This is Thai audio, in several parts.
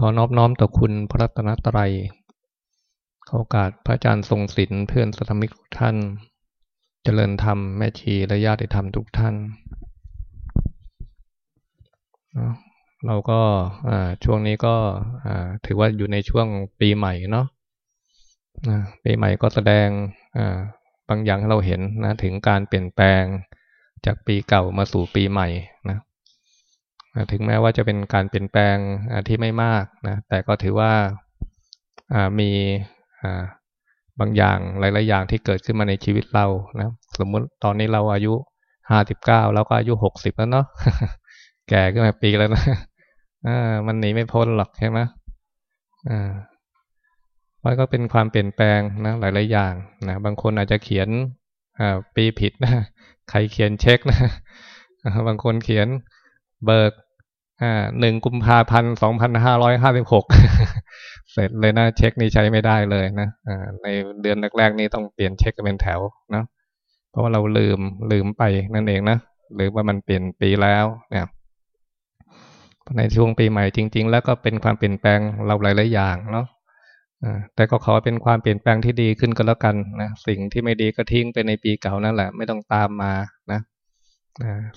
ขอนอบน้อมต่อคุณพระรัตนตรัยขอโอกาสพระอาจารย์ทรงศิลป์เพื่อนสัตมิกทุกท่าน เจริญธรรมแม่ชีและญาติธรรมทุกท่าน เราก็ช่วงนี้ก็ถือว่าอยู่ในช่วงปีใหม่เนาะปีใหม่ก็แสดงบางอย่างให้เราเห็นนะถึงการเปลี่ยนแปลงจากปีเก่ามาสู่ปีใหม่นะ ถึงแม้ว่าจะเป็นการเปลี่ยนแปลงที่ไม่มากนะแต่ก็ถือว่ามีบางอย่างหลาย ๆ อย่างที่เกิดขึ้นมาในชีวิตเรานะสมมติตอนนี้เราอายุห้าสิบเก้าแล้วก็อายุหกสิบแล้วเนาะแก่ขึ้นมาปีแล้วนะมันหนีไม่พ้นหรอกใช่ไหมอ่ามันก็เป็นความเปลี่ยนแปลงนะหลาย ๆ อย่างนะบางคนอาจจะเขียนปีผิดนะใครเขียนเช็คนะบางคนเขียนเบิก หนึ่งกุมภาพันธ์สองพันห้าร้อยห้าสิบหกเสร็จเลยนะเช็คนี่ใช้ไม่ได้เลยนะในเดือนแรกๆนี้ต้องเปลี่ยนเช็คเป็นแถวนะเพราะว่าเราลืมลืมไปนั่นเองนะหรือว่ามันเปลี่ยนปีแล้วเนี่ยในช่วงปีใหม่จริง ๆ แล้วก็เป็นความเปลี่ยนแปลงเราหลายๆอย่างเนาะแต่ก็ขอเป็นความเปลี่ยนแปลงที่ดีขึ้นก็แล้วกันนะสิ่งที่ไม่ดีก็ทิ้งไปในปีเก่านั่นแหละ ไม่ต้องตามมานะ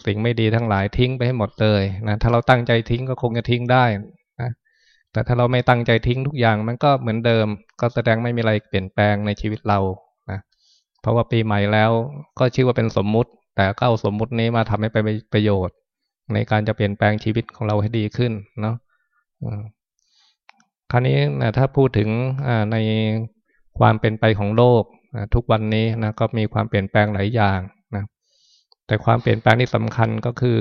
สิ่งไม่ดีทั้งหลายทิ้งไปให้หมดเลยนะถ้าเราตั้งใจทิ้งก็คงจะทิ้งได้นะแต่ถ้าเราไม่ตั้งใจทิ้งทุกอย่างมันก็เหมือนเดิม ก็แสดงไม่มีอะไรเปลี่ยนแปลงในชีวิตเรานะเพราะว่าปีใหม่แล้วก็ชื่อว่าเป็นสมมุติ แต่ก็เอาสมมุตินี้มาทำให้ไปประโยชน์ ในการจะเปลี่ยนแปลงชีวิตของเราให้ดีขึ้นเนาะคราวนี้นะถ้าพูดถึงในความเป็นไปของโลกทุกวันนี้นะก็มีความเปลี่ยนแปลงหลายอย่าง แต่ความเปลี่ยนแปลงที่สำคัญก็คือ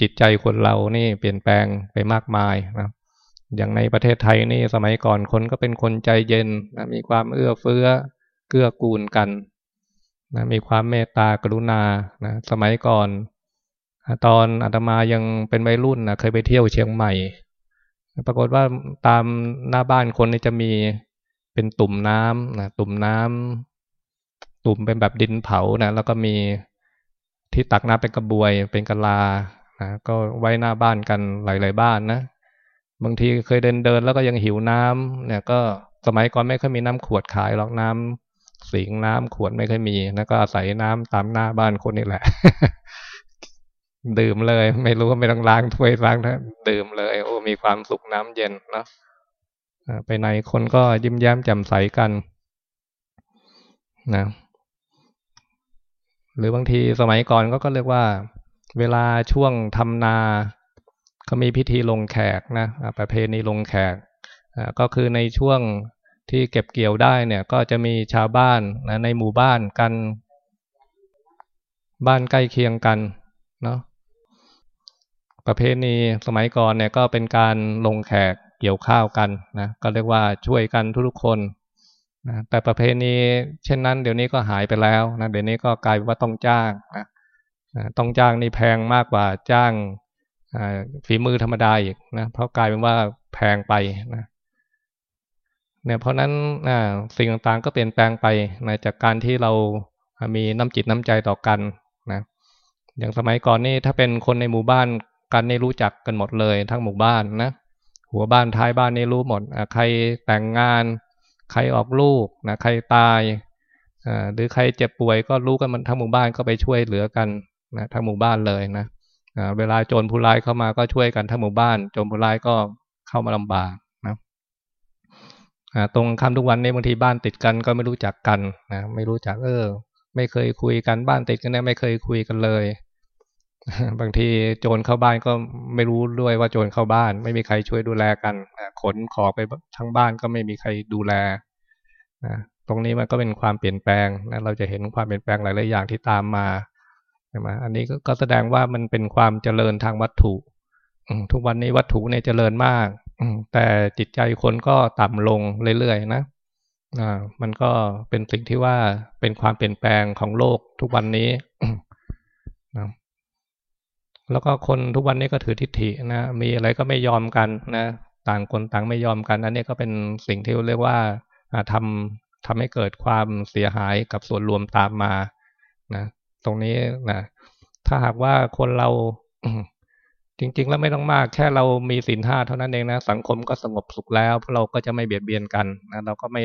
จิตใจคนเรานี่เปลี่ยนแปลงไปมากมายนะอย่างในประเทศไทยนี่สมัยก่อนคนก็เป็นคนใจเย็นนะมีความเอื้อเฟื้อเกื้อกูลกันนะมีความเมตตากรุณานะสมัยก่อน ตอนอาตมายังเป็นวัยรุ่นนะเคยไปเที่ยวเชียงใหม่ ปรากฏว่าตามหน้าบ้านคนนี่จะมีเป็นตุ่มน้ำนะตุ่มน้ำตุ่มเป็นแบบดินเผานะแล้วก็มี ที่ตักน้ำเป็นกระบวยเป็นกะลานะก็ไว้หน้าบ้านกันหลาย ๆ บ้านนะ บางทีเคยเดินเดินแล้วก็ยังหิวน้ำเนี่ยก็สมัยก่อนไม่เคยมีน้ำขวดขายหรอกน้ำสิงน้ำขวดไม่เคยมีแล้วก็อาศัยน้ำตามหน้าบ้านคนนี่แหละ ดื่มเลย ไม่รู้ว่าไม่ต้องล้างถ้วยล้างนะดื่มเลย โอ้มีความสุขน้ำเย็นเนาะไปไหนคนก็ยิ้มแย้มแจ่มใสกันนะ หรือบางทีสมัยก่อนก็ก็เรียกว่า เวลาช่วงทำนาเขามีพิธีลงแขกนะประเพณีลงแขกก็คือในช่วงที่เก็บเกี่ยวได้เนี่ยก็จะมีชาวบ้านนะในหมู่บ้านกัน บ้านใกล้เคียงกันเนาะประเพณีสมัยก่อนเนี่ยก็เป็นการลงแขกเกี่ยวข้าวกันนะก็เรียกว่าช่วยกันทุกๆคน นะแต่ประเพณีเช่นนั้น เดี๋ยวนี้ก็หายไปแล้วนะเดี๋ยวนี้ก็กลายว่าต้องจ้างนะต้องจ้างนี่แพงมากกว่าจ้างฝีมือธรรมดาอีกนะเพราะกลายเป็นว่าแพงไปนะเนี่ยเพราะนั้นสิ่งต่างๆก็เปลี่ยนแปลงไปนะจากการที่เรามีน้ำจิตน้ำใจต่อกันนะอย่างสมัยก่อนนี่ถ้าเป็นคนในหมู่บ้านกันนี่รู้จักกันหมดเลย ทั้งหมู่บ้านนะหัวบ้านท้ายบ้านนี่รู้หมดใครแต่งงาน ใครออกลูกนะใครตายหรือใครเจ็บป่วยก็รู้กันมันทั้งหมู่บ้านก็ไปช่วยเหลือกันนะทั้งหมู่บ้านเลยนะเวลาโจรผู้ร้ายเข้ามาก็ช่วยกันทั้งหมู่บ้าน โจรผู้ร้ายก็เข้ามาลำบากนะตรงคำทุกวันนี้บางทีบ้านติดกันก็ไม่รู้จักกันนะไม่รู้จักเออ ไม่เคยคุยกันบ้านติดกันเนี่ยไม่เคยคุยกันเลย บางทีโจรเข้าบ้านก็ไม่รู้ด้วยว่าโจรเข้าบ้าน ไม่มีใครช่วยดูแลกันขนของไปทั้งบ้านก็ไม่มีใครดูแล นะตรงนี้มันก็เป็นความเปลี่ยนแปลงนะเราจะเห็นความเปลี่ยนแปลงหลายๆอย่างที่ตามมาใช่ไหมอันนี้ก็แสดงว่ามันเป็นความเจริญทางวัตถุทุกวันนี้วัตถุเนี่ยเจริญมากแต่จิตใจคนก็ต่ำลงเรื่อยๆนะมันก็เป็นสิ่งที่ว่าเป็นความเปลี่ยนแปลงของโลกทุกวันนี้นะแล้วก็คนทุกวันนี้ก็ถือทิฏฐินะมีอะไรก็ไม่ยอมกันนะ ต่างคนต่างไม่ยอมกันอันนี้ก็เป็นสิ่งที่เรียกว่า ทำทำให้เกิดความเสียหายกับส่วนรวมตามมานะตรงนี้นะถ้าหากว่าคนเราจริง ๆ แล้วไม่ต้องมากแค่เรามีศีลห้าเท่านั้นเองนะสังคมก็สงบสุขแล้วเราก็จะไม่เบียดเบียนกันนะเราก็ไม่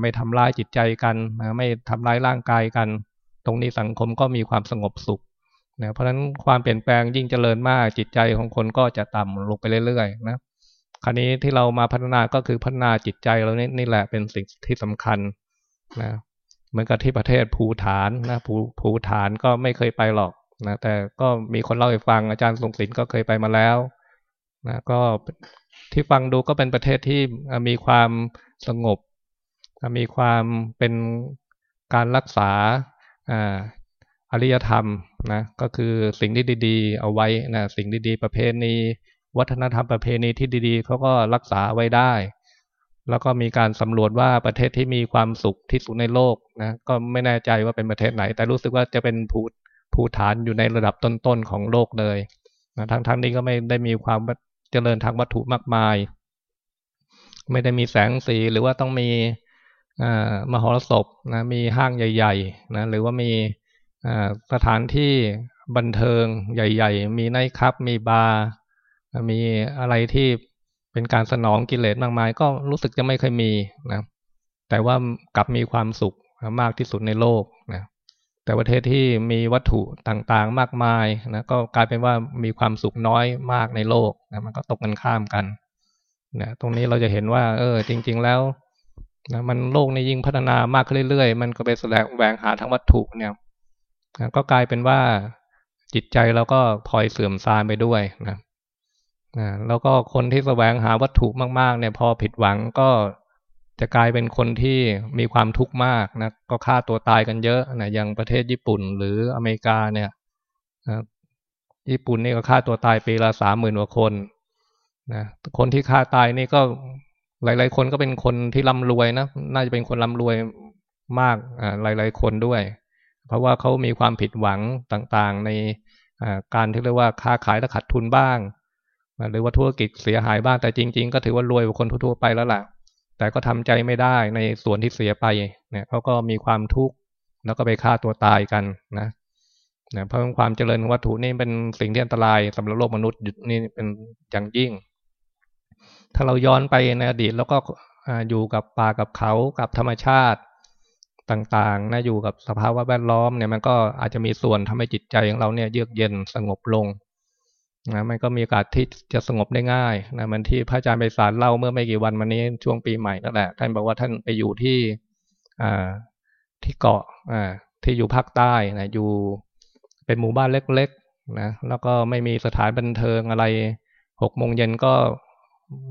ไม่ทำร้ายจิตใจกันไม่ทำร้ายร่างกายกัน ตรงนี้สังคมก็มีความสงบสุขนะเพราะฉะนั้นความเปลี่ยนแปลงยิ่งเจริญมากจิตใจของคนก็จะต่ำลงไปเรื่อยๆนะ คราวนี้ที่เรามาพัฒนาก็คือพัฒนาจิตใจเรานี่นี่แหละเป็นสิ่งที่สำคัญนะเหมือนกับที่ประเทศภูฐานนะภูภูฐานก็ไม่เคยไปหรอกนะแต่ก็มีคนเล่าให้ฟังอาจารย์ทรงศิลป์ก็เคยไปมาแล้วนะก็ที่ฟังดูก็เป็นประเทศที่มีความสงบ มีความเป็นการรักษาอริยธรรมนะก็คือสิ่งที่ดี ๆ เอาไว้นะสิ่งดีๆ ประเพณี วัฒนธรรมประเพณีที่ดีๆเขาก็รักษาไว้ได้ แล้วก็มีการสำรวจว่าประเทศที่มีความสุขที่สุดในโลกนะก็ไม่แน่ใจว่าเป็นประเทศไหน แต่รู้สึกว่าจะเป็นภูภูฐานอยู่ในระดับต้นๆของโลกเลยนะทั้งทั้งนี้ก็ไม่ได้มีความเจริญทางวัตถุมากมาย ไม่ได้มีแสงสีหรือว่าต้องมีมหรสพนะมีห้างใหญ่ๆนะหรือว่ามีสถานที่บันเทิงใหญ่ ๆ มีไนท์คลับมีบาร์ มีอะไรที่เป็นการสนองกิเลสมากมาย ก็รู้สึกจะไม่เคยมีนะแต่ว่ากลับมีความสุขมากที่สุดในโลกนะแต่ประเทศที่มีวัตถุต่างๆมากมายนะก็กลายเป็นว่ามีความสุขน้อยมากในโลกนะมันก็ตกกันข้ามกันนะตรงนี้เราจะเห็นว่า เออ จริง ๆ แล้วนะมันโลกในยิ่งพัฒนามากขึ้นเรื่อยๆ มันก็ไปแสดงแหวงหาทั้งวัตถุเนี่ยนะก็กลายเป็นว่าจิตใจเราก็พลอยเสื่อมทรามไปด้วยนะ แล้วก็คนที่แสวงหาวัตถุมากๆ เนี่ยพอผิดหวังก็จะกลายเป็นคนที่มีความทุกข์มากนะก็ฆ่าตัวตายกันเยอะนะอย่างประเทศญี่ปุ่นหรืออเมริกาเนี่ยนะญี่ปุ่นนี่ก็ฆ่าตัวตายปีละสามหมื่นกว่าคนนะคนที่ฆ่าตายนี่ก็หลาย ๆ คนก็เป็นคนที่ร่ารวยนะน่าจะเป็นคนร่ารวยมากอ่าหลาย ๆ คนด้วย เพราะว่าเขามีความผิดหวังต่างๆ ในการที่เรียกว่าค้าขายและขาดทุนบ้าง หรือว่าธุรกิจเสียหายบ้างแต่จริง ๆ ก็ถือว่ารวยกว่าคนทั่วๆไปแล้วล่ะ แต่ก็ทำใจไม่ได้ในส่วนที่เสียไปเนี่ยเขาก็มีความทุกข์แล้วก็ไปฆ่าตัวตายกันนะนะเพราะความเจริญวัตถุนี่เป็นสิ่งที่อันตรายสำหรับโลกมนุษย์นี่เป็นอย่างยิ่ง ถ้าเราย้อนไปในอดีตแล้วก็อยู่กับป่ากับเขากับธรรมชาติต่างๆนะอยู่กับสภาวะแวดล้อมเนี่ยมันก็อาจจะมีส่วนทำให้จิตใจของเราเนี่ยเยือกเย็นสงบลง นะมันก็มีโอกาสที่จะสงบได้ง่ายนะมันที่พระอาจารย์ไปสารเล่าเมื่อไม่กี่วันมานี้ช่วงปีใหม่นั่นแหละท่านบอกว่าท่านไปอยู่ที่อ่าที่เกาะอ่าที่อยู่ภาคใต้นะอยู่เป็นหมู่บ้านเล็กๆนะแล้วก็ไม่มีสถานบันเทิงอะไรหกโมงเย็นก็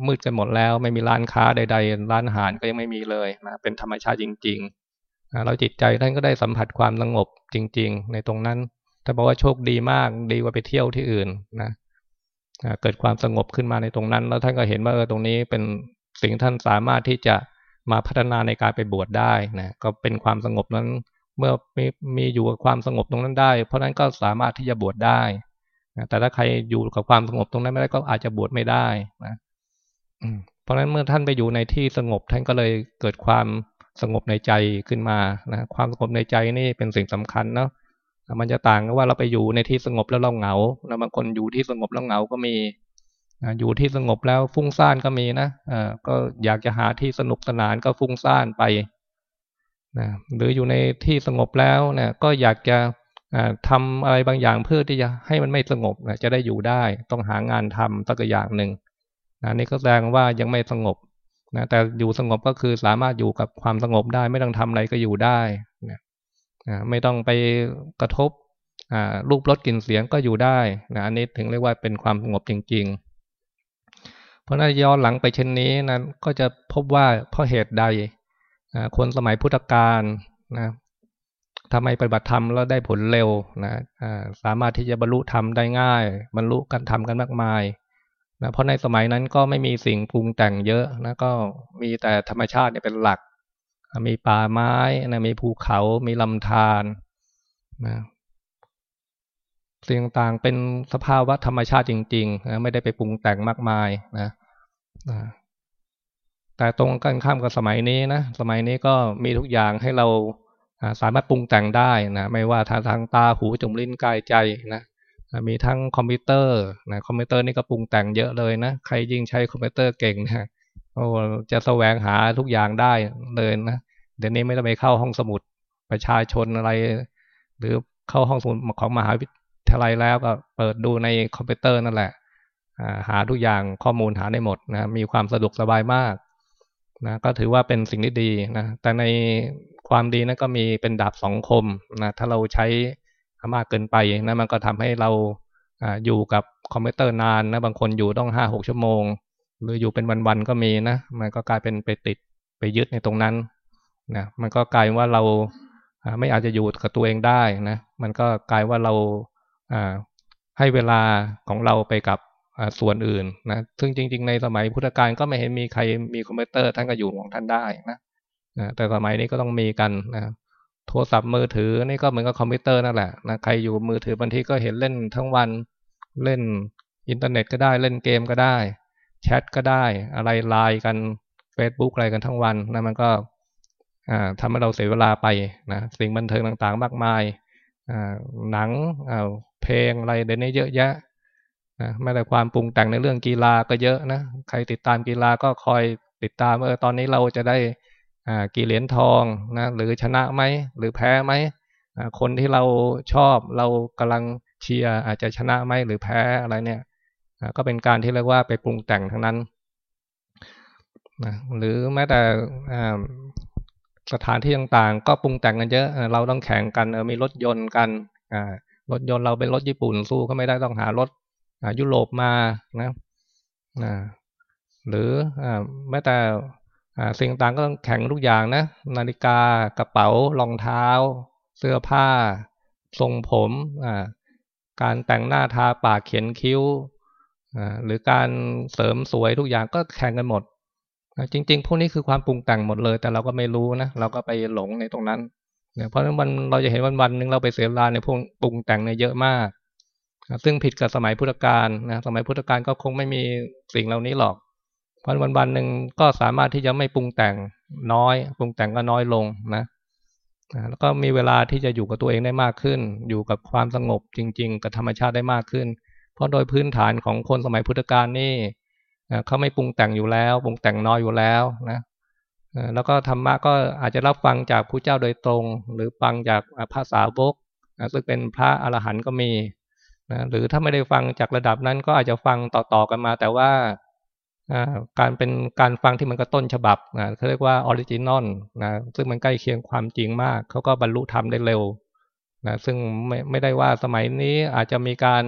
มืดกันหมดแล้ว ไม่มีร้านค้าใด ๆ ร้านอาหารก็ยังไม่มีเลยนะเป็นธรรมชาติจริงๆนะเราจิตใจท่านก็ได้สัมผัสความสงบจริง ๆ ในตรงนั้น ถ้าบอกว่าโชคดีมากดีกว่าไปเที่ยวที่อื่นนะเกิดความสงบขึ้นมาในตรงนั้น แล้วท่านก็เห็นว่าเออตรงนี้เป็นสิ่งท่านสามารถที่จะมาพัฒนาในการไปบวชได้นะก็เป็นความสงบนั้นเมื่อมีมีอยู่กับความสงบตรงนั้นได้ เพราะนั้นก็สามารถที่จะบวชได้นะแต่ถ้าใครอยู่กับความสงบตรงนั้นไม่ได้ก็อาจจะบวชไม่ได้นะเพราะฉะนั้นเมื่อท่านไปอยู่ในที่สงบท่านก็เลยเกิดความสงบในใจขึ้นมานะความสงบในใจนี่เป็นสิ่งสำคัญเนาะ มันจะต่างกันว่าเราไปอยู่ในที่สงบแล้วเราเหงาแล้วบางคนอยู่ที่สงบแล้วเหงาก็มีอยู่ที่สงบแล้วฟุ้งซ่านก็มีนะอ่าก็อยากจะหาที่สนุกสนานก็ฟุ้งซ่านไปนะหรืออยู่ในที่สงบแล้วเนี่ยก็อยากจะทำอะไรบางอย่างเพื่อที่จะให้มันไม่สงบนะจะได้อยู่ได้ต้องหางานทำสักอย่างหนึ่งนะนี่ก็แสดงว่ายังไม่สงบนะแต่อยู่สงบก็คือสามารถอยู่กับความสงบได้ไม่ต้องทำอะไรก็อยู่ได้นะ ไม่ต้องไปกระทบรูปรสกลิ่นเสียงก็อยู่ได้นะอันนี้ถึงเรียกว่าเป็นความสงบจริง ๆ เพราะนั้นย้อนหลังไปเช่นนี้นะก็จะพบว่าเพราะเหตุใดคนสมัยพุทธกาลนะทำไมปฏิบัติธรรมแล้วได้ผลเร็วนะสามารถที่จะบรรลุธรรมได้ง่าย บรรลุกันทำกันมากมายนะเพราะในสมัยนั้นก็ไม่มีสิ่งปรุงแต่งเยอะนะก็มีแต่ธรรมชาติเนี่ยเป็นหลัก มีป่าไม้นะมีภูเขามีลำธารนะสิ่งต่างเป็นสภาวะธรรมชาติจริงๆนะไม่ได้ไปปรุงแต่งมากมายนะนะแต่ตรงกันข้ามกับสมัยนี้นะสมัยนี้ก็มีทุกอย่างให้เราสามารถปรุงแต่งได้นะไม่ว่าทางทางตาหูจมูกลิ้นกายใจนะมีทั้งคอมพิวเตอร์นะคอมพิวเตอร์นี่ก็ปรุงแต่งเยอะเลยนะใครยิ่งใช้คอมพิวเตอร์เก่งนะ โอ้จะแสวงหาทุกอย่างได้เลยนะเดี๋ยวนี้ไม่ต้องไปเข้าห้องสมุดประชาชนอะไร หรือเข้าห้องสมุดของมหาวิทยาลัยแล้วก็เปิดดูในคอมพิวเตอร์นั่นแหละหาทุกอย่างข้อมูลหาได้หมดนะมีความสะดวกสบายมากนะก็ถือว่าเป็นสิ่งที่ดีนะแต่ในความดีนั้นก็มีเป็นดาบสองคมนะถ้าเราใช้มากเกินไปนะมันก็ทำให้เราอยู่กับคอมพิวเตอร์นานนะบางคนอยู่ต้องห้าหกชั่วโมง หรืออยู่เป็นวันๆก็มีนะ มันก็กลายเป็นไปติดไปยึดในตรงนั้นนะมันก็กลายว่าเราไม่อาจจะอยู่กับตัวเองได้นะ มันก็กลายว่าเราให้เวลาของเราไปกับส่วนอื่นนะซึ่งจริง ๆ ในสมัยพุทธกาลก็ไม่เห็นมีใครมีคอมพิวเตอร์ท่านก็อยู่ของท่านได้นะแต่สมัยนี้ก็ต้องมีกันนะโทรศัพท์มือถือนี่ก็เหมือนกับคอมพิวเตอร์นั่นแหละนะใครอยู่มือถือบางทีก็เห็นเล่นทั้งวันเล่นอินเทอร์เน็ตก็ได้เล่นเกมก็ได้ แชทก็ได้ อะไรไลน์กัน Facebook อะไรกันทั้งวันนะมันก็ทำให้เราเสียเวลาไปนะสิ่งบันเทิงต่างๆ มากมายหนังเพลงอะไรเดี๋ยวนี้เยอะแยะนะไม่แต่ความปรุงแต่งในเรื่องกีฬาก็เยอะนะใครติดตามกีฬาก็คอยติดตามเออตอนนี้เราจะได้กี่เหรียญทองนะหรือชนะไหมหรือแพ้ไหมคนที่เราชอบเรากำลังเชียร์อาจจะชนะไหมหรือแพ้อะไรเนี่ย ก็เป็นการที่เรียกว่าไปปรุงแต่งทั้งนั้นนะหรือแม้แต่สถานที่ต่างๆ ก็ปรุงแต่งกันเยอะ เราต้องแข่งกันมีรถยนต์กันรถยนต์เราเป็นรถญี่ปุ่นสู้ก็ไม่ได้ต้องหารถยุโรปมานะหรือแม้แต่สิ่งต่างก็ต้องแข่งทุกอย่างนะ นาฬิกากระเป๋ารองเท้า เสื้อผ้า ทรงผมการแต่งหน้าทาปากเขียนคิ้ว หรือการเสริมสวยทุกอย่างก็แข่งกันหมด จริง ๆ พวกนี้คือความปรุงแต่งหมดเลย แต่เราก็ไม่รู้นะเราก็ไปหลงในตรงนั้นเพราะฉะนั้นวันเราจะเห็นวันวันหนึ่งเราไปเสียเวลาในพวกปรุงแต่งเนี่ยเยอะมาก ซึ่งผิดกับสมัยพุทธกาลนะสมัยพุทธกาลก็คงไม่มีสิ่งเหล่านี้หรอก เพราะวันวันหนึ่งก็สามารถที่จะไม่ปรุงแต่งน้อย ปรุงแต่งก็น้อยลงนะแล้วก็มีเวลาที่จะอยู่กับตัวเองได้มากขึ้น อยู่กับความสงบจริง ๆ กับธรรมชาติได้มากขึ้น เพราะโดยพื้นฐานของคนสมัยพุทธกาลนี่เขาไม่ปรุงแต่งอยู่แล้ว ปรุงแต่งน้อยอยู่แล้วนะแล้วก็ธรรมะก็อาจจะรับฟังจากผู้เจ้าโดยตรง หรือฟังจากภาษาบกซึ่งเป็นพระอรหันต์ก็มีนะหรือถ้าไม่ได้ฟังจากระดับนั้นก็อาจจะฟังต่อๆกันมา แต่ว่าการเป็นการฟังที่มันก็ต้นฉบับนะเขาเรียกว่า original นะซึ่งมันใกล้เคียงความจริงมากเขาก็บรรลุธรรมได้เร็วนะซึ่งไม่ไม่ได้ว่าสมัยนี้อาจจะมีการ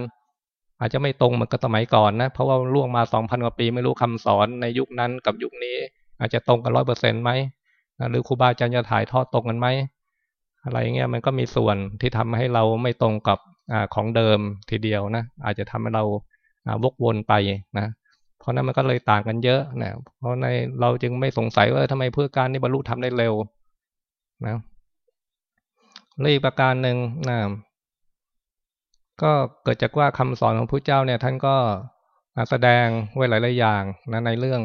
อาจจะไม่ตรงเหมือนกับสมัยก่อนนะ เพราะว่าล่วงมาสองพันกว่าปีไม่รู้คำสอนในยุคนั้นกับยุคนี้ อาจจะตรงกันร้อยเปอร์เซ็นต์ไหมหรือครูบาอาจารย์จะถ่ายทอดตรงกันไหมอะไรเงี้ยมันก็มีส่วนที่ทำให้เราไม่ตรงกับของเดิมทีเดียวนะอาจจะทำให้เราวกวนไปนะเพราะนั้นมันก็เลยต่างกันเยอะนะเพราะในเราจึงไม่สงสัยว่าทำไมเพื่อการนี้บรรลุทำได้เร็วนะและอีกประการหนึ่งนะ ก็เกิดจากว่าคำสอนของพระเจ้าเนี่ยท่านก็แสดงไว้หลายๆอย่างนะในเรื่อง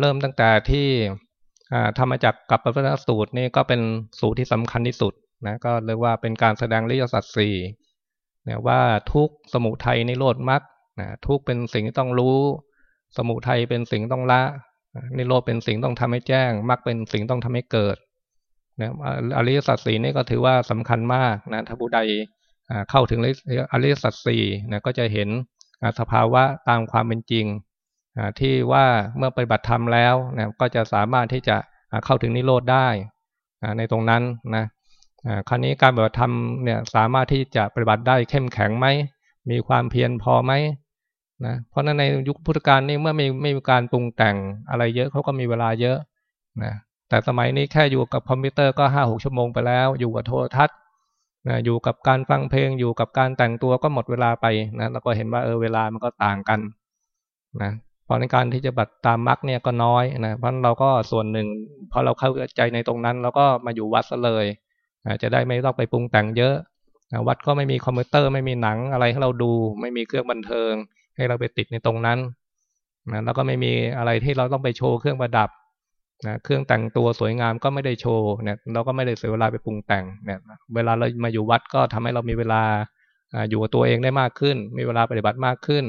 เริ่มตั้งแต่ที่ทำมจากกับปริสูตรนี่ก็เป็นสูตรที่สำคัญที่สุดนะก็เรียกว่าเป็นการแสดงริยสัตสี่นะว่าทุกสมุทัยในโลดมรรคนะทุกเป็นสิ่งที่ต้องรู้ สมุทัยเป็นสิ่งต้องละนิโรธเป็นสิ่งต้องทำให้แจ้งมรรคเป็นสิ่งต้องทำให้เกิดนะอริยสัจสี่นี่ก็ถือว่าสำคัญมากนะถ้าผู้ใด เข้าถึงอริยสัจสี่นะก็จะเห็นสภาวะตามความเป็นจริงที่ว่าเมื่อปฏิบัติธรรมแล้วนะก็จะสามารถที่จะเข้าถึงนิโรธได้ในตรงนั้นนะคราวนี้การปฏิบัติธรรมเนี่ยสามารถที่จะปฏิบัติได้เข้มแข็งไหมมีความเพียรพอไหมนะเพราะนั้นในยุคพุทธกาลนี่เมื่อไม่ไม่มีการปรุงแต่งอะไรเยอะเขาก็มีเวลาเยอะนะแต่สมัยนี้แค่อยู่กับคอมพิวเตอร์ก็ห้าหกชั่วโมงไปแล้ว อยู่กับโทรทัศน์ นะอยู่กับการฟังเพลงอยู่กับการแต่งตัวก็หมดเวลาไปนะเราก็เห็นว่าเออเวลามันก็ต่างกันนะเพราะในการที่จะบัตรตามมักเนี่ยก็น้อยนะเพราะเราก็ส่วนหนึ่งพอเราเข้าใจในตรงนั้นเราก็มาอยู่วัดซะเลยจะได้ไม่ต้องไปปรุงแต่งเยอะวัดก็ไม่มีคอมพิวเตอร์ไม่มีหนังอะไรให้เราดู ไม่มีเครื่องบันเทิง ให้เราไปติดในตรงนั้นนะแล้วก็ไม่มีอะไรที่เราต้องไปโชว์เครื่องประดับ นะเครื่องแต่งตัวสวยงามก็ไม่ได้โชว์เนี่ยเราก็ไม่ได้เสียเวลาไปปรุงแต่งเนี่ยเวลาเรามาอยู่วัดก็ทำให้เรามีเวลาอยู่กับตัวเองได้มากขึ้น มีเวลาปฏิบัติมากขึ้น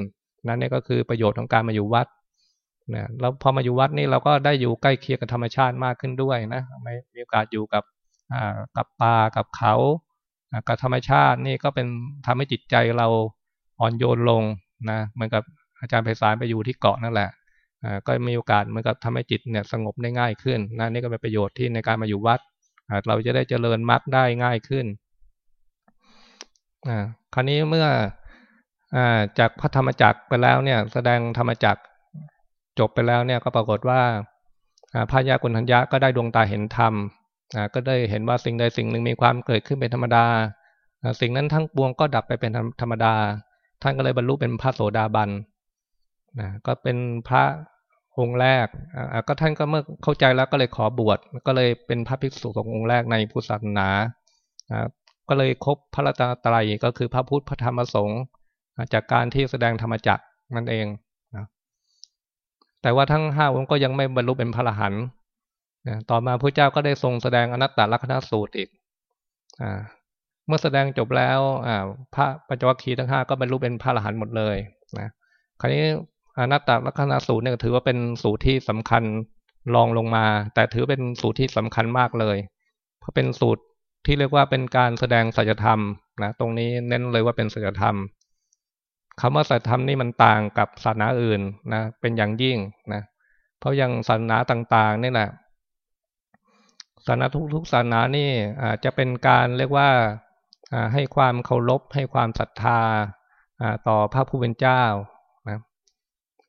นั่นนี่ก็คือประโยชน์ของการมาอยู่วัดนะแล้วพอมาอยู่วัดนี่เราก็ได้อยู่ใกล้เคียงกับธรรมชาติมากขึ้นด้วยนะไม่มีโอกาสอยู่กับกับป่ากับเขากับธรรมชาตินี่ก็เป็นทำให้จิตใจเราอ่อนโยนลงนะเหมือนกับอาจารย์ไพศาลไปอยู่ที่เกาะนั่นแหละ ก็มีโอกาสเหมือนกับทำให้จิตเนี่ยสงบได้ง่ายขึ้นนะนี่ก็เป็นประโยชน์ที่ในการมาอยู่วัด เราจะได้เจริญมรรคได้ง่ายขึ้นคราวนี้เมื่ออจากพระธรรมจักรไปแล้วเนี่ย แสดงธรรมจักรจบไปแล้วเนี่ยก็ปรากฏว่าพระยากุณทัญญะก็ได้ดวงตาเห็นธรรมก็ได้เห็นว่าสิ่งใดสิ่งหนึ่งมีความเกิดขึ้นเป็นธรรมดา สิ่งนั้นทั้งปวงก็ดับไปเป็นธรรมดา ท่านก็เลยบรรลุเป็นพระโสดาบันนะก็เป็นพระ องค์แรกก็ท่านก็เมื่อเข้าใจแล้วก็เลยขอบวชก็เลยเป็นพระภิกษุสงฆ์องค์แรกในพุทธศาสนาก็เลยครบพระรัตนตรัยก็คือพระพุทธพระธรรมพระสงฆ์จากการที่แสดงธรรมจักรนั่นเองนะแต่ว่าทั้งห้าองค์ก็ยังไม่บรรลุเป็นพระอรหันต์ต่อมาพระเจ้าก็ได้ทรงแสดงอนัตตลักษณสูตรอีกอเมื่อแสดงจบแล้วพระปัญจวัคคีย์ทั้งห้าก็บรรลุเป็นพระอรหันต์หมดเลยนะคราวนี้ อนัตตลักษณะสูตรเนี่ยถือว่าเป็นสูตรที่สำคัญรองลงมา แต่ถือเป็นสูตรที่สำคัญมากเลย เพราะเป็นสูตรที่เรียกว่าเป็นการแสดงสัจธรรมนะตรงนี้เน้นเลยว่าเป็นสัจธรรมคำว่าสัจธรรมนี่มันต่างกับศาสนาอื่นนะเป็นอย่างยิ่งนะเพราะอย่างศาสนาต่างๆนี่แหละศาสนาทุกๆศาสนานี่จะเป็นการเรียกว่าให้ความเคารพให้ความศรัทธาต่อพระผู้เป็นเจ้า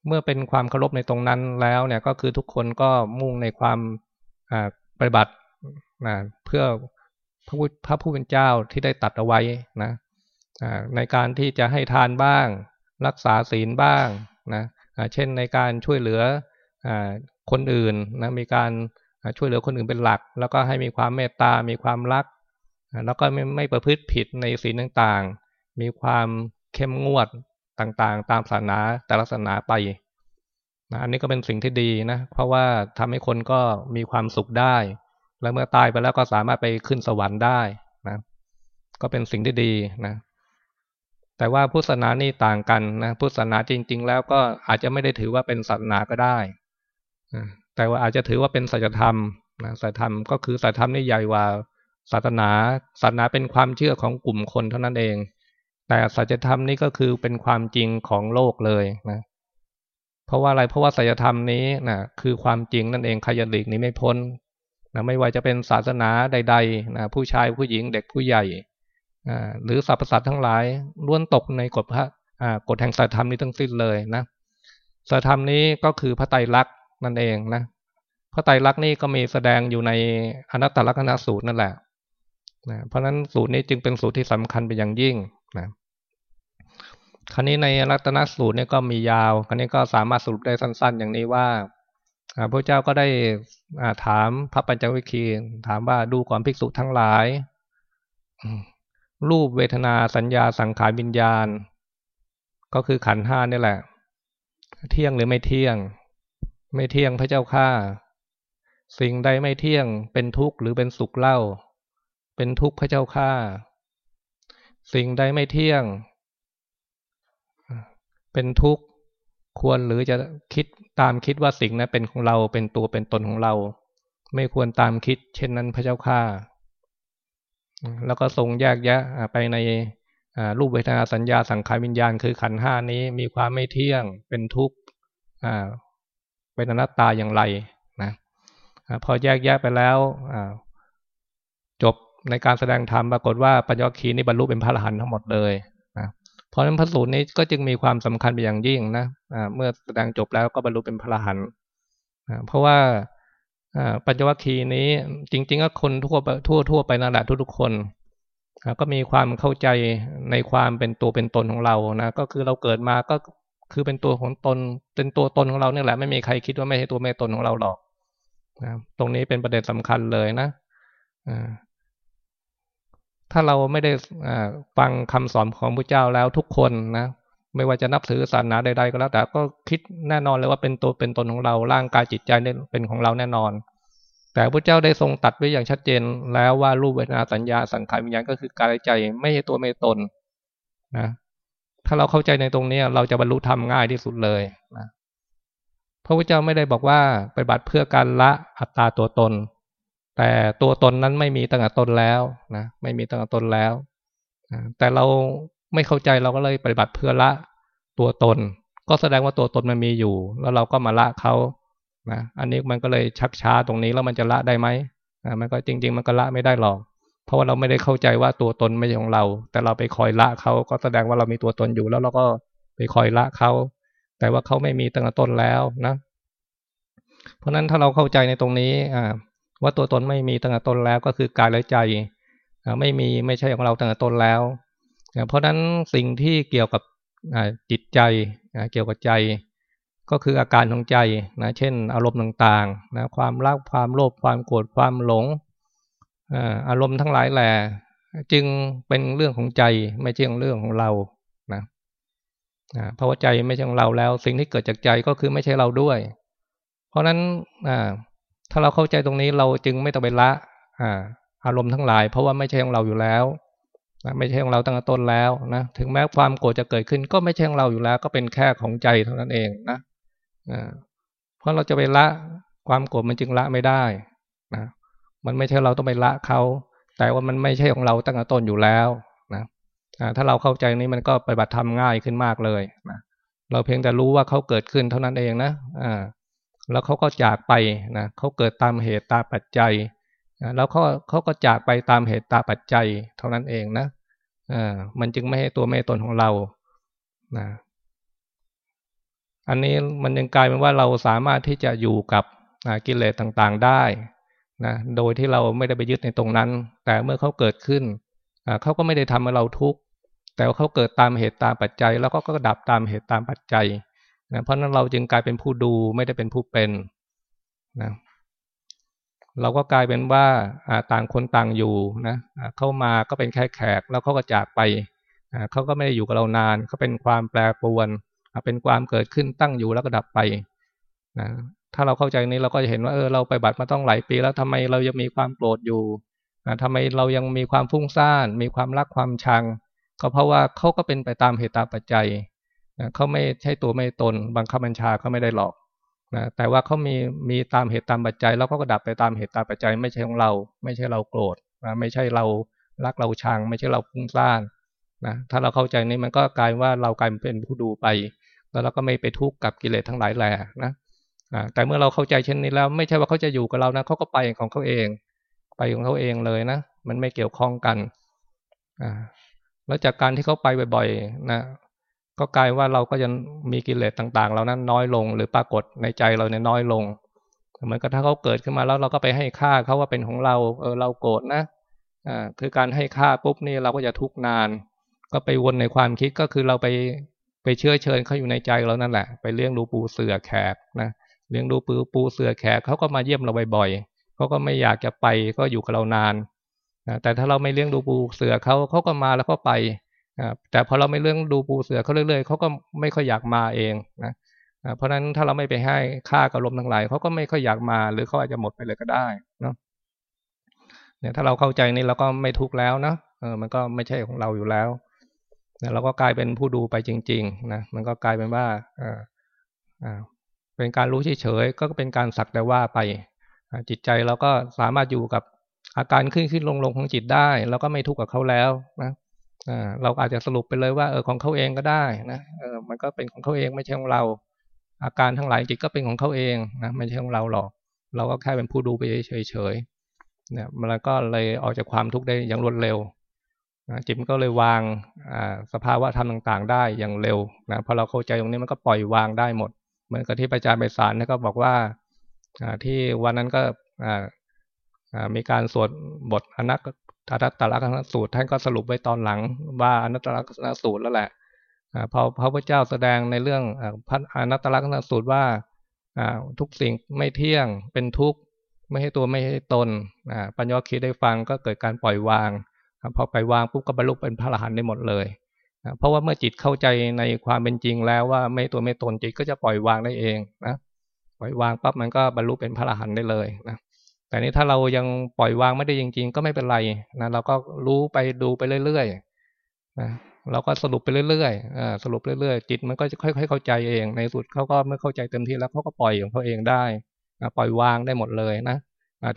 เมื่อเป็นความเคารพในตรงนั้นแล้วเนี่ยก็คือทุกคนก็มุ่งในความปฏิบัตินะเพื่อพระพระผู้เป็นเจ้าที่ได้ตัดเอาไว้นะในการที่จะให้ทานบ้าง รักษาศีลบ้างนะเช่นในการช่วยเหลือคนอื่นนะมีการช่วยเหลือคนอื่นเป็นหลัก แล้วก็ให้มีความเมตตา มีความรัก แล้วก็ไม่ไม่ประพฤติผิดในศีลต่างๆ มีความเข้มงวดต่างๆ ตามศาสนาแต่ละศาสนาไป นะอันนี้ก็เป็นสิ่งที่ดีนะ เพราะว่าทำให้คนก็มีความสุขได้ แล้วเมื่อตายไปแล้วก็สามารถไปขึ้นสวรรค์ได้นะ ก็เป็นสิ่งที่ดีนะ แต่ว่าพุทธศาสนานี่ต่างกันนะพุทธศาสนาจริง ๆ แล้วก็อาจจะไม่ได้ถือว่าเป็นศาสนาก็ได้แต่ว่าอาจจะถือว่าเป็นสัจธรรมนะสัจธรรมก็คือสัจธรรมนี่ใหญ่กว่าศาสนาศาสนาเป็นความเชื่อของกลุ่มคนเท่านั้นเอง แต่สัจธรรมนี่ก็คือเป็นความจริงของโลกเลยนะ เพราะว่าอะไรเพราะว่าสัจธรรมนี้นะคือความจริงนั่นเองใครจะหลีกนี้ไม่พ้นนะไม่ว่าจะเป็นศาสนาใดๆนะผู้ชายผู้หญิงเด็กผู้ใหญ่หรือสรรพสัตว์ทั้งหลายล้วนตกในกฎพระกฎแห่งสัจธรรมนี้ทั้งสิ้นเลยนะสัจธรรมนี้ก็คือพระไตรลักษณ์นั่นเองนะพระไตรลักษณ์นี่ก็มีแสดงอยู่ในอนัตตลักษณสูตรนั่นแหละนะเพราะฉะนั้นสูตรนี้จึงเป็นสูตรที่สำคัญเป็นอย่างยิ่งนะ คราวนี้ในรัตนสูตรเนี่ยก็มียาว คราวนี้ก็สามารถสรุปได้สั้น ๆ อย่างนี้ว่าพระเจ้าก็ได้ถามพระปัญจวิคีถามว่าดูก่อนภิกษุทั้งหลาย รูปเวทนาสัญญาสังขารวิญญาณ ก็คือขันห้านี่แหละ เที่ยงหรือไม่เที่ยง ไม่เที่ยงพระเจ้าข้าสิ่งใดไม่เที่ยงเป็นทุกข์หรือเป็นสุขเล่า เป็นทุกข์พระเจ้าข้าสิ่งใดไม่เที่ยง เป็นทุกข์ควรหรือจะคิดตามคิดว่าสิ่งนั้นเป็นของเราเป็นตัวเป็นตนของเรา ไม่ควรตามคิด เช่นนั้นพระเจ้าข้าแล้วก็ทรงแยกแยะไปในรูปเวทนาสัญญาสังขารวิญญาณคือขันห้านี้มีความไม่เที่ยงเป็นทุกข์เป็นอนัตตาอย่างไรนะพอแยกแยะไปแล้วจบในการแสดงธรรมปรากฏว่าปัญญาคีนี่บรรลุเป็นพระอรหันต์ทั้งหมดเลย เพราะฉะนั้นพระสูตรนี้ก็จึงมีความสำคัญเป็นอย่างยิ่งนะเมื่อแสดงจบแล้วก็บรรลุเป็นพระอรหันต์เพราะว่าปัญจวัคคีย์นี้จริง ๆ ก็คนทั่วทั่วทั่วไปนั่นแหละทุกๆคนก็มีความเข้าใจในความเป็นตัวเป็นตนของเรานะก็คือเราเกิดมาก็คือเป็นตัวของตน เป็นตัวตนของเราเนี่ยแหละไม่มีใครคิดว่าไม่ใช่ตัวไม่ตนของเราหรอกนะตรงนี้เป็นประเด็นสำคัญเลยนะ ถ้าเราไม่ได้ฟังคำสอนของพระเจ้าแล้วทุกคนนะไม่ว่าจะนับถือศาสนาใดๆก็แล้ว แต่ก็คิดแน่นอนเลยว่าเป็นตัวเป็นตนของเราร่างกายจิตใจเนี่ยเป็นของเราแน่นอน แต่พระเจ้าได้ทรงตัดไว้อย่างชัดเจน แล้วว่ารูปเวทนาสัญญาสังขารวิญญาณก็คือกายใจไม่ใช่ตัวไม่ตนนะถ้าเราเข้าใจในตรงนี้เราจะบรรลุธรรมง่ายที่สุดเลยนะพระพุทธเจ้าไม่ได้บอกว่าไปบัติเพื่อการละอัตตาตัวตน แต่ตัวตนนั้นไม่มีตั้งแต่ตนแล้วนะไม่มีตั้งแต่ตนแล้วแต่เราไม่เข้าใจเราก็เลยปฏิบัติเพื่อละตัวตน ก็แสดงว่าตัวตนมันมีอยู่ แล้วเราก็มาละเขานะอันนี้มันก็เลยชักช้าตรงนี้แล้วมันจะละได้ไหมนะมันก็จริง ๆ มันก็ละไม่ได้หรอก เพราะว่าเราไม่ได้เข้าใจว่าตัวตนไม่ใช่ของเรา แต่เราไปคอยละเขาก็แสดงว่าเรามีตัวตนอยู่แล้วเราก็ไปคอยละเขาแต่ว่าเขาไม่มีตั้งแต่ต้นแล้วนะ เพราะนั้นถ้าเราเข้าใจในตรงนี้อ่า ว่าตัวตนไม่มีตั้งแต่ตนแล้วก็คือกายและใจไม่มีไม่ใช่ของเราตั้งแต่ตนแล้ว เพราะนั้นสิ่งที่เกี่ยวกับจิตใจเกี่ยวกับใจ ก็คืออาการของใจนะเช่น อารมณ์ต่างๆนะความรักความโลภความโกรธความหลงอารมณ์ทั้งหลายแหละจึงเป็นเรื่องของใจไม่ใช่เรื่องของเรานะเพราะว่าใจไม่ใช่ของเราแล้ว สิ่งที่เกิดจากใจก็คือไม่ใช่เราด้วย เพราะนั้น ถ้าเราเข้าใจตรงนี้เราจึงไม่ต้องไปละอารมณ์ทั้งหลาย เพราะว่าไม่ใช่ของเราอยู่แล้วนะไม่ใช่ของเราตั้งแต่ต้นแล้วนะถึงแม้ความโกรธจะเกิดขึ้น ก็ไม่ใช่ของเราอยู่แล้ว ก็เป็นแค่ของใจเท่านั้นเองนะเพราะเราจะไปละความโกรธมันจึงละไม่ได้นะมันไม่ใช่เราต้องไปละเขาแต่ว่ามันไม่ใช่ของเราตั้งแต่ต้นอยู่แล้วนะถ้าเราเข้าใจนี้มันก็ไปบัติทำง่ายขึ้นมากเลยนะเราเพียงแต่รู้ว่าเขาเกิดขึ้นเท่านั้นเองนะอ่า แล้วเขาก็จากไปนะเขาเกิดตามเหตุตามปัจจัยแล้วเขาเขาก็จากไปตามเหตุตามปัจจัย เท่านั้นเองนะอ่ามันจึงไม่ให้ตัวไม่ตนของเรานะอันนี้มันยังกลายเป็นว่าเราสามารถที่จะอยู่กับกิเลสต่างๆได้นะโดยที่เราไม่ได้ไปยึดในตรงนั้น แต่เมื่อเขาเกิดขึ้นเขาก็ไม่ได้ทำให้เราทุกข์แต่ว่าเขาเกิดตามเหตุตามปัจจัย แล้วก็ก็ดับตามเหตุตามปัจจัย นะเพราะนั้นเราจึงกลายเป็นผู้ดูไม่ได้เป็นผู้เป็นนะเราก็กลายเป็นว่าต่างคนต่างอยู่นะเข้ามาก็เป็นแค่แขกแล้วเขาก็จากไปเขาก็ไม่ได้อยู่กับเรานานเขาเป็นความแปรปรวน เป็นความเกิดขึ้นตั้งอยู่แล้วก็ดับไปนะถ้าเราเข้าใจนี้เราก็จะเห็นว่าเออเราไปบัตรมาต้องหลายปี แล้วทำไมเรายังมีความโกรธอยู่ทำไมเรายังมีความฟุ้งซ่าน มีความรักความชัง ก็เพราะว่าเขาก็เป็นไปตามเหตุตามปัจจัย เขาไม่ใช่ตัวไม่ตนบางคำบัญชาเขาไม่ได้หลอกนะแต่ว่าเขามีมีตามเหตุตามปัจจัย แล้วก็กระดับไปตามเหตุตามปัจจัย ไม่ใช่ของเรา ไม่ใช่เราโกรธนะไม่ใช่เรารักเราชัง ไม่ใช่เราพุ่งซ่านนะถ้าเราเข้าใจนี้มันก็กลายว่าเรากลายเป็นผู้ดูไป แล้วเราก็ไม่ไปทุกข์กับกิเลสทั้งหลายแหล่นะแต่เมื่อเราเข้าใจเช่นนี้แล้ว ไม่ใช่ว่าเขาจะอยู่กับเรานะเขาก็ไปของเขาเอง ไปของเขาเองเลยนะมันไม่เกี่ยวข้องกันอแล้วจากการที่เขาไปบ่อยๆนะ ก็กลายว่าเราก็จะมีกิเลสต่าง ๆ เรานั้นน้อยลง หรือปรากฏในใจเราเนี่ยน้อยลงเหมือนกับถ้าเขาเกิดขึ้นมาแล้วเราก็ไปให้ค่าเขาว่าเป็นของเราเออเราโกรธนะอ่าคือการให้ค่าปุ๊บนี่เราก็จะทุกนาน ก็ไปวนในความคิดก็คือเราไปไปเชื่อเชิญเขาอยู่ในใจเรานั่นแหละ ไปเลี้ยงดูปูเสือแขกนะเลี้ยงดูปูปูเสือแขกเขาก็มาเยี่ยมเราบ่อยๆเขาก็ไม่อยากจะไปก็อยู่กับเรานานนะแต่ถ้าเราไม่เลี้ยงดูปูเสือเขาเขาก็มาแล้วก็ไป แต่พอเราไม่เรื่องดูปูเสือเขาเรื่อยๆเขาก็ไม่ค่อยอยากมาเองนะเพราะฉะนั้นถ้าเราไม่ไปให้ค่ากับลมทั้งหลายเขาก็ไม่ค่อยอยากมา หรือเขาอาจจะหมดไปเลยก็ได้เนาะเนี่ยถ้าเราเข้าใจนี่เราก็ไม่ทุกข์แล้วนะเออมันก็ไม่ใช่ของเราอยู่แล้วเนี่ยเราก็กลายเป็นผู้ดูไปจริง ๆนะมันก็กลายเป็นว่าเออเป็นการรู้เฉยๆก็เป็นการสักแต่ว่าไปจิตใจเราก็สามารถอยู่กับอาการขึ้นขึ้นลงลงของจิตได้ แล้วก็ไม่ทุกข์กับเขาแล้วนะ เราอาจจะสรุปไปเลยว่าเออของเขาเองก็ได้นะเออมันก็เป็นของเขาเองไม่ใช่ของเรา อาการทั้งหลายจิตก็เป็นของเขาเองนะไม่ใช่ของเราหรอก เราก็แค่เป็นผู้ดูไปเฉยๆเนี่ยมันก็เลยออกจากความทุกข์ได้อย่างรวดเร็วนะจิตมันก็เลยวางสภาวะธรรมต่างๆ ได้อย่างเร็วนะพอเราเข้าใจตรงนี้มันก็ปล่อยวางได้หมด เหมือนกับที่อาจารย์ไปสารนี่ก็บอกว่าที่วันนั้นก็มีการสวดบทอนัต อนัตตลักษณสูตรท่านก็สรุปไว้ตอนหลัง ว่าอนัตตลักษณสูตรแล้วแหละพอพระพุทธเจ้าแสดงในเรื่องพัอนัตตลักษณสูตรว่าทุกสิ่งไม่เที่ยงเป็นทุกข์ไม่ให้ตัวไม่ให้ตนปัญญาคิดได้ฟังก็เกิดการปล่อยวางพอปล่อยวางปุ๊บก็บรรลุเป็นพระอรหันต์ได้หมดเลยเพราะว่าเมื่อจิตเข้าใจในความเป็นจริงแล้วว่าไม่ตัวไม่ตนจิตก็จะปล่อยวางได้เองนะปล่อยวางปั๊บมันก็บรรลุเป็นพระอรหันต์ได้เลยนะ แต่นี้ถ้าเรายังปล่อยวางไม่ได้จริง ๆ ก็ไม่เป็นไรนะเราก็รู้ไปดูไปเรื่อยๆนะเราก็สรุปไปเรื่อยๆสรุปเรื่อยๆ จิตมันก็จะค่อย ๆ เข้าใจเอง ในสุดเขาก็ไม่เข้าใจเต็มที่แล้วเขาก็ปล่อยของเขาเองได้ปล่อยวางได้หมดเลยนะ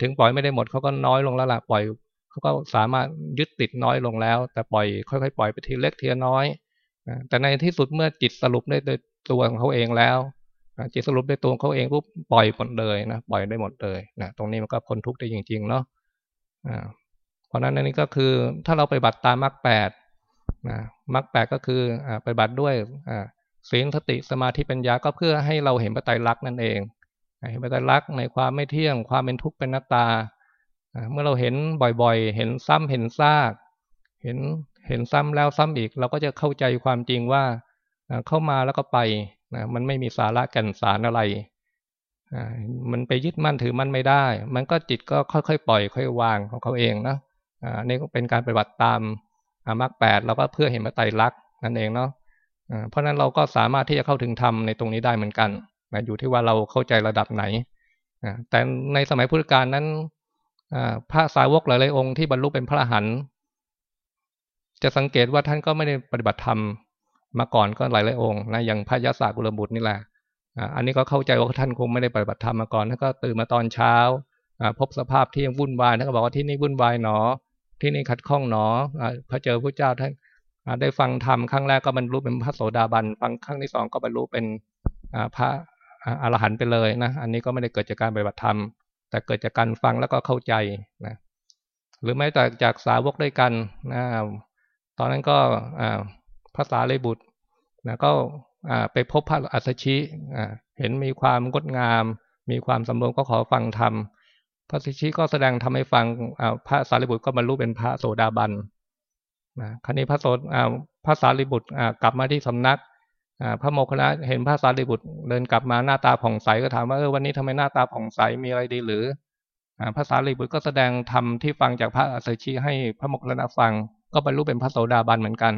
ถึงปล่อยไม่ได้หมดเขาก็น้อยลงแล้วล่ะปล่อยเขาก็สามารถยึดติดน้อยลงแล้ว แต่ปล่อยค่อยๆปล่อยไปทีเล็กทีน้อยแต่ในที่สุดเมื่อจิตสรุปได้โดยตัวของเขาเองแล้ว จิตสรุปได้ตัวเขาเองปุ๊บปล่อยหมดเลยนะปล่อยได้หมดเลยนะตรงนี้มันก็พ้นทุกข์ได้จริง ๆ เนาะเพราะนั้นอันนี้ก็คือถ้าเราไปบัตรตามมรรคแปดนะมรรคแปดก็คือไปบัตรด้วยศีลสติสมาธิปัญญาก็เพื่อให้เราเห็นปัจจัยรักนั่นเองเห็นปัจจัยรักในความไม่เที่ยง ความเป็นทุกข์เป็นหนัตตาเมื่อเราเห็นบ่อยๆ เห็นซ้ำเห็นซาก เห็นเห็นซ้ำแล้วซ้ำอีก เราก็จะเข้าใจความจริงว่าเข้ามาแล้วก็ไป นะมันไม่มีสาระแก่นสารอะไรมันไปยึดมั่นถือมั่นไม่ได้ มันก็จิตก็ค่อยๆปล่อย ค่อยวางของเขาเองนะอันนี้ก็เป็นการปฏิบัติตามมรรคแปดเราก็เพื่อเห็นมาไตรลักษณ์นั่นเองเนาะเพราะนั้นเราก็สามารถที่จะเข้าถึงธรรมในตรงนี้ได้เหมือนกันอยู่ที่ว่าเราเข้าใจระดับไหนแต่ในสมัยพุทธกาลนั้นพระสาวกหลายๆองค์ที่บรรลุเป็นพระอรหันต์จะสังเกตว่าท่านก็ไม่ได้ปฏิบัติธรรม มาก่อนก็หลายๆองค์นะอย่างพระยศากุลบุตรนี่แหละอันนี้ก็เข้าใจว่าท่านคงไม่ได้ปฏิบัติธรรมมาก่อนท่านก็ตื่นมาตอนเช้าพบสภาพที่ยังวุ่นวายท่านก็บอกว่าที่นี่วุ่นวายหนอ ที่นี่ขัดข้องหนอพระเจอพระเจ้าท่านได้ฟังธรรมครั้งแรกก็บรรลุเป็นพระโสดาบันฟังครั้งที่สองก็บรรลุเป็นพระอรหันต์ไปเลยนะอันนี้ก็ไม่ได้เกิดจากการปฏิบัติธรรม แต่เกิดจากการฟังแล้วก็เข้าใจนะหรือแม้แต่จากสาวกด้วยกันนะตอนนั้นก็ ภาษาเลยบุตรนะก็ไปพบพระอัสชิเห็นมีความงดงาม มีความสำรวมก็ขอฟังธรรมพระสิชิก็แสดงทำให้ฟังพระสารีบุตรก็บรรลุเป็นพระโสดาบันนะครั้นี้พระโสพระสารีบุตรกลับมาที่สำนักพระโมคคัลลาเห็นพระสารีบุตรเดินกลับมาหน้าตาผ่องใสก็ถามว่าเออวันนี้ทำไมหน้าตาผ่องใสมีอะไรดีหรือพระสารีบุตรก็แสดงธรรมที่ฟังจากพระอัสสชิให้พระโมคคัลลาฟังก็บรรลุเป็นพระโสดาบันเหมือนกัน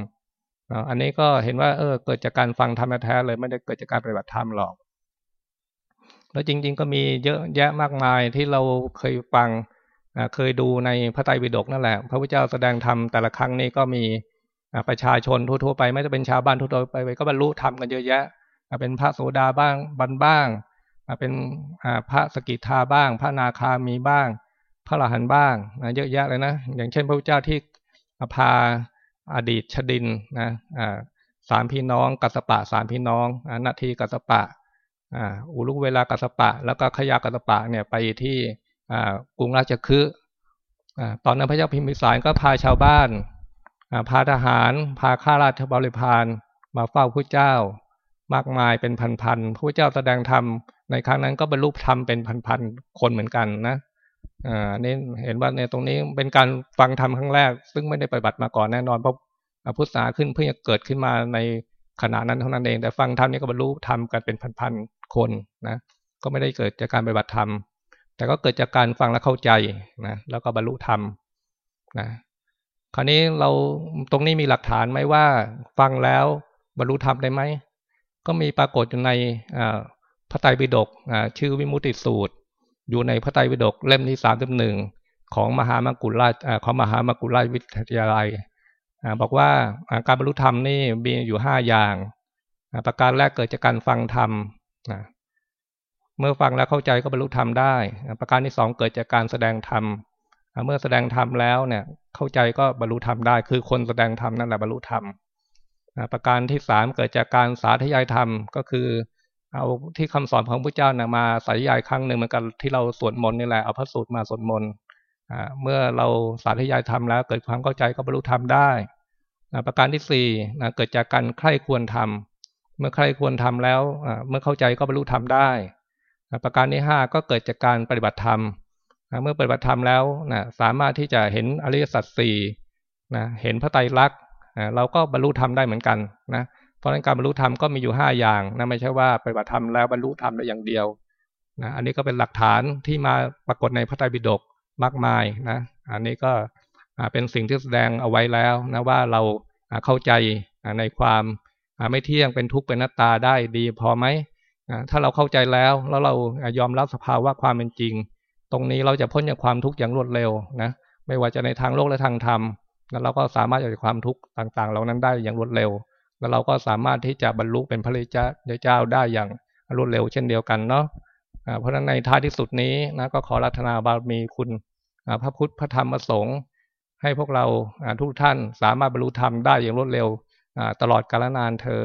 อันนี้ก็เห็นว่าเออเกิดจากการฟังธรรมแท้เลยไม่ได้เกิดจากการปฏิบัติธรรมหรอก แล้วจริง ๆ ก็มีเยอะแยะมากมายที่เราเคยฟังเคยดูในพระไตรปิฎกนั่นแหละ พระพุทธเจ้าแสดงธรรมแต่ละครั้งนี้ก็มีประชาชนทั่วๆไปไม่จะเป็นชาวบ้านทั่วๆไปก็บรรลุธรรมกันเยอะแยะเป็นพระโสดาบ้างบันบ้างเป็นพระสกิทาบ้าง พระนาคามีบ้าง พระอรหันต์บ้างเยอะแยะเลยนะอย่างเช่น พระพุทธเจ้าที่พา อดีตชดินนะสามพี่น้องกัสปะสามพี่น้องนาทีกัสปะอุลุเวลากัสปะ แล้วก็ขยากัสปะเนี่ยไปที่กรุงราชคฤห์ตอนนั้นพระเจ้าพิมพิสารก็พาชาวบ้านพาทหาร พาข้าราชบริพารมาเฝ้าพระเจ้ามากมายเป็นพันๆพระเจ้าแสดงธรรมในครั้งนั้นก็บรรลุธรรมเป็นพันๆคนเหมือนกันนะ อ่านี่เห็นว่าในตรงนี้เป็นการฟังธรรมครั้งแรก ซึ่งไม่ได้ปฏิบัติมาก่อนแน่นอนเพราะพุทธศาสนาขึ้นเพิ่งจะเกิดขึ้นมาในขณะนั้นเท่านั้นเอง แต่ฟังธรรมนี้ก็บรรลุธรรมกันเป็นพันๆคนนะก็ไม่ได้เกิดจากการปฏิบัติธรรม แต่ก็เกิดจากการฟังและเข้าใจนะแล้วก็บรรลุธรรมนะคราวนี้เราตรงนี้มีหลักฐานไหมว่าฟังแล้วบรรลุธรรมได้ไหมก็มีปรากฏอยู่ในพระไตรปิฎกชื่อวิมุติสูตร อยู่ในพระไตรปิฎกเล่มที่สามหนึ่งของมหามกุลราชของมหามกุลราชวิทยาลัยบอกว่าการบรรลุธรรมนี่มีอยู่ห้าอย่างประการแรกเกิดจากการฟังธรรมเมื่อฟังแล้วเข้าใจก็บรรลุธรรมได้ ประการที่สองเกิดจากการแสดงธรรมเมื่อแสดงธรรมแล้วเนี่ยเข้าใจก็บรรลุธรรมได้ คือคนแสดงธรรมนั่นแหละบรรลุธรรมประการที่สามเกิดจากการสาธยายธรรมก็คือ เอาที่คำสอนของพระเจ้านะมาสาธยายครั้งหนึ่งเหมือนกันที่เราสวดมนต์นี่แหละเอาพระสูตรมาสวดมนต์เมื่อเราสาธยายธรรมแล้ว เกิดความเข้าใจก็บรรลุธรรมได้ประการที่สี่เกิดจากการใคร่ควรทำเมื่อใคร่ควรทำแล้วเมื่อเข้าใจก็บรรลุธรรมได้ประการที่ห้าก็เกิดจากการปฏิบัติธรรมเมื่อปฏิบัติธรรมแล้วนะสามารถที่จะเห็นอริยสัจสี่นะเห็นพระไตรลักษณ์เราก็บรรลุธรรมได้เหมือนกันนะ เพราะนั้นการบรรลุธรรมก็มีอยู่ห้าอย่างนะไม่ใช่ว่าไปฏิบัติธรรมแล้วบรรลุธรรมได้อย่างเดียวนะอันนี้ก็เป็นหลักฐานที่มาปรากฏในพระไตรปิฎกมากมายนะ อันนี้ก็เป็นสิ่งที่แสดงเอาไว้แล้วนะว่าเราเข้าใจในความไม่เที่ยงเป็นทุกข์เป็นหนัตตาได้ดีพอไหมถ้าเราเข้าใจแล้วแล้วเรายอมรับสภาวะความเป็นจริง ตรงนี้เราจะพ้นจากความทุกข์อย่างรวดเร็วนะไม่ว่าจะในทางโลกและทางธรรมแล้วเราก็สามารถจากความทุกข์ต่างๆ เหล่านั้นได้อย่างรวดเร็ว แล้วเราก็สามารถที่จะบรรลุเป็นพระริเจ้าได้อย่างรวดเร็วเช่นเดียวกันเนาะเพราะฉะนั้นในท้ายที่สุดนี้นะก็ขอรัตนาบารมีคุณพระพุทธพระธรรมพระสงฆ์ให้พวกเราทุกท่านสามารถบรรลุธรรมได้อย่างรวดเร็วตลอดกาลนานเธอ